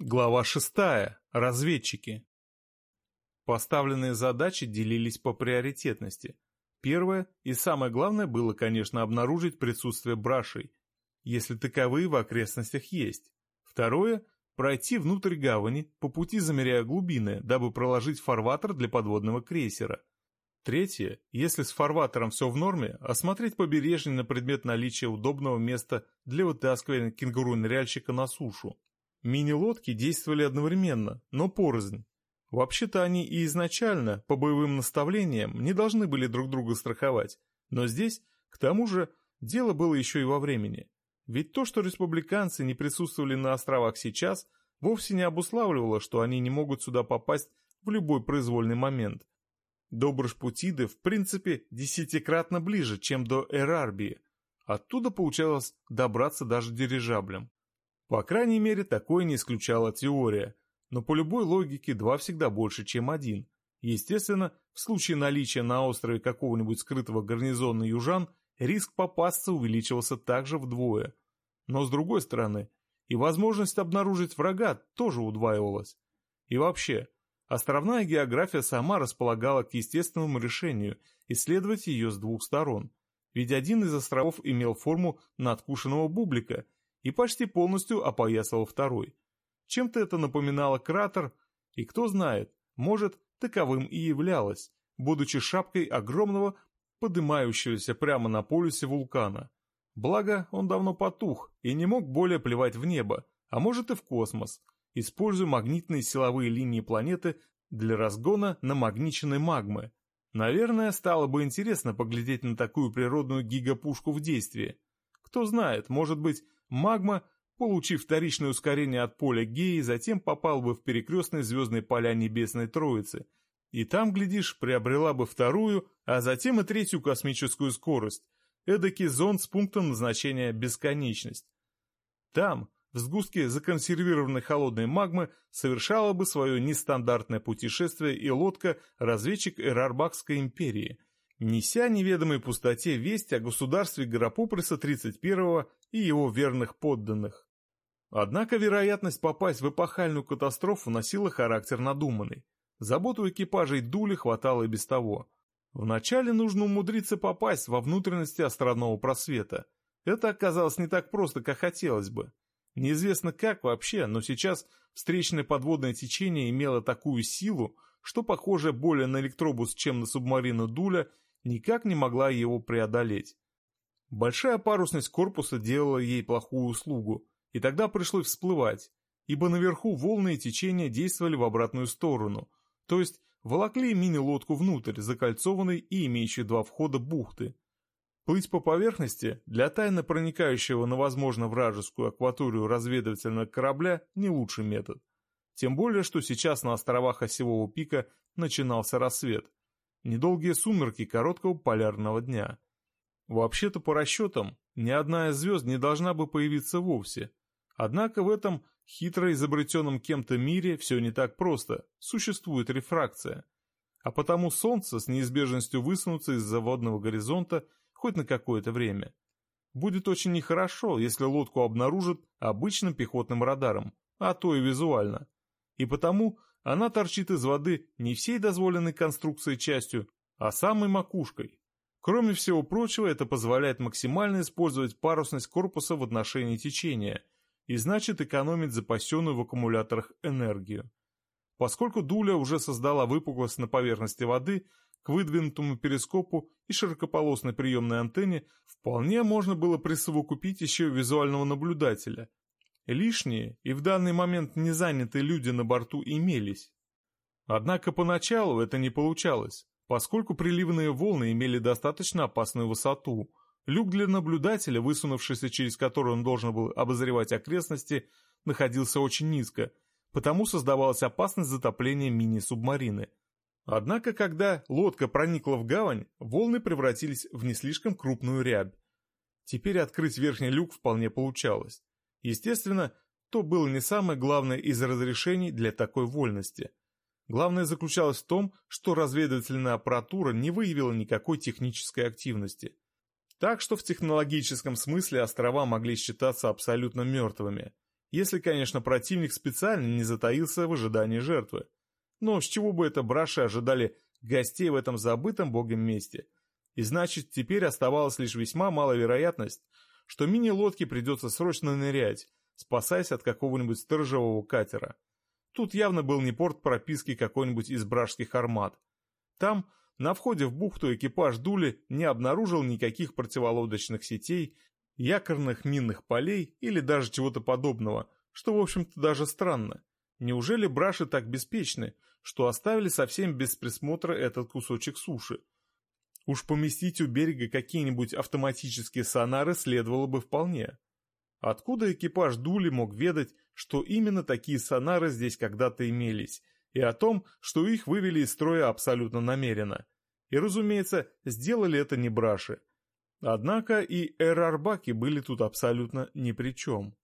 Глава шестая. Разведчики. Поставленные задачи делились по приоритетности. Первое и самое главное было, конечно, обнаружить присутствие брашей, если таковые в окрестностях есть. Второе – пройти внутрь гавани, по пути замеряя глубины, дабы проложить фарватер для подводного крейсера. Третье – если с фарватером все в норме, осмотреть побережье на предмет наличия удобного места для вытаскивания кенгуру-ныряльщика на сушу. Мини-лодки действовали одновременно, но порознь. Вообще-то они и изначально, по боевым наставлениям, не должны были друг друга страховать, но здесь, к тому же, дело было еще и во времени. Ведь то, что республиканцы не присутствовали на островах сейчас, вовсе не обуславливало, что они не могут сюда попасть в любой произвольный момент. До Брашпутиды, в принципе, десятикратно ближе, чем до Эрарбии. Оттуда получалось добраться даже дирижаблем. По крайней мере, такое не исключала теория, но по любой логике два всегда больше, чем один. Естественно, в случае наличия на острове какого-нибудь скрытого гарнизона южан, риск попасться увеличивался также вдвое. Но с другой стороны, и возможность обнаружить врага тоже удваивалась. И вообще, островная география сама располагала к естественному решению исследовать ее с двух сторон. Ведь один из островов имел форму надкушенного бублика – и почти полностью опоясал второй. Чем-то это напоминало кратер, и кто знает, может, таковым и являлось, будучи шапкой огромного, поднимающегося прямо на полюсе вулкана. Благо, он давно потух и не мог более плевать в небо, а может и в космос, используя магнитные силовые линии планеты для разгона намагниченной магмы. Наверное, стало бы интересно поглядеть на такую природную гигапушку в действии. Кто знает, может быть, Магма, получив вторичное ускорение от поля Геи, затем попал бы в перекрестные звездные поля Небесной Троицы, и там, глядишь, приобрела бы вторую, а затем и третью космическую скорость, эдакий зонд с пунктом назначения «бесконечность». Там, в сгустке законсервированной холодной магмы, совершала бы свое нестандартное путешествие и лодка-разведчик Эрарбакской империи – неся неведомой пустоте весть о государстве Гарапупреса 31-го и его верных подданных. Однако вероятность попасть в эпохальную катастрофу носила характер надуманный. Заботу экипажей Дули хватало и без того. Вначале нужно умудриться попасть во внутренности островного просвета. Это оказалось не так просто, как хотелось бы. Неизвестно как вообще, но сейчас встречное подводное течение имело такую силу, что похоже более на электробус, чем на субмарину Дуля, никак не могла его преодолеть. Большая парусность корпуса делала ей плохую услугу, и тогда пришлось всплывать, ибо наверху волны и течения действовали в обратную сторону, то есть волокли мини-лодку внутрь, закольцованной и имеющей два входа бухты. Плыть по поверхности для тайно проникающего на возможно вражескую акваторию разведывательного корабля не лучший метод. Тем более, что сейчас на островах Осевого пика начинался рассвет, недолгие сумерки короткого полярного дня. Вообще-то по расчетам, ни одна из звезд не должна бы появиться вовсе. Однако в этом хитро изобретенном кем-то мире все не так просто, существует рефракция. А потому Солнце с неизбежностью высунутся из-за водного горизонта хоть на какое-то время. Будет очень нехорошо, если лодку обнаружат обычным пехотным радаром, а то и визуально. И потому она торчит из воды не всей дозволенной конструкцией частью, а самой макушкой. Кроме всего прочего, это позволяет максимально использовать парусность корпуса в отношении течения и значит экономить запасенную в аккумуляторах энергию. Поскольку Дуля уже создала выпуклость на поверхности воды, к выдвинутому перископу и широкополосной приемной антенне вполне можно было присовокупить еще визуального наблюдателя, Лишние и в данный момент не занятые люди на борту имелись. Однако поначалу это не получалось, поскольку приливные волны имели достаточно опасную высоту. Люк для наблюдателя, высунувшийся через который он должен был обозревать окрестности, находился очень низко, потому создавалась опасность затопления мини-субмарины. Однако, когда лодка проникла в гавань, волны превратились в не слишком крупную рябь. Теперь открыть верхний люк вполне получалось. Естественно, то было не самое главное из разрешений для такой вольности. Главное заключалось в том, что разведывательная аппаратура не выявила никакой технической активности. Так что в технологическом смысле острова могли считаться абсолютно мертвыми. Если, конечно, противник специально не затаился в ожидании жертвы. Но с чего бы это браши ожидали гостей в этом забытом богом месте? И значит, теперь оставалась лишь весьма малая вероятность, что мини-лодке придется срочно нырять, спасаясь от какого-нибудь сторожевого катера. Тут явно был не порт прописки какой-нибудь из бражских армат. Там, на входе в бухту, экипаж Дули не обнаружил никаких противолодочных сетей, якорных минных полей или даже чего-то подобного, что, в общем-то, даже странно. Неужели браши так беспечны, что оставили совсем без присмотра этот кусочек суши? Уж поместить у берега какие-нибудь автоматические сонары следовало бы вполне. Откуда экипаж Дули мог ведать, что именно такие сонары здесь когда-то имелись, и о том, что их вывели из строя абсолютно намеренно? И, разумеется, сделали это не браши. Однако и эрарбаки были тут абсолютно ни при чем.